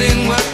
in what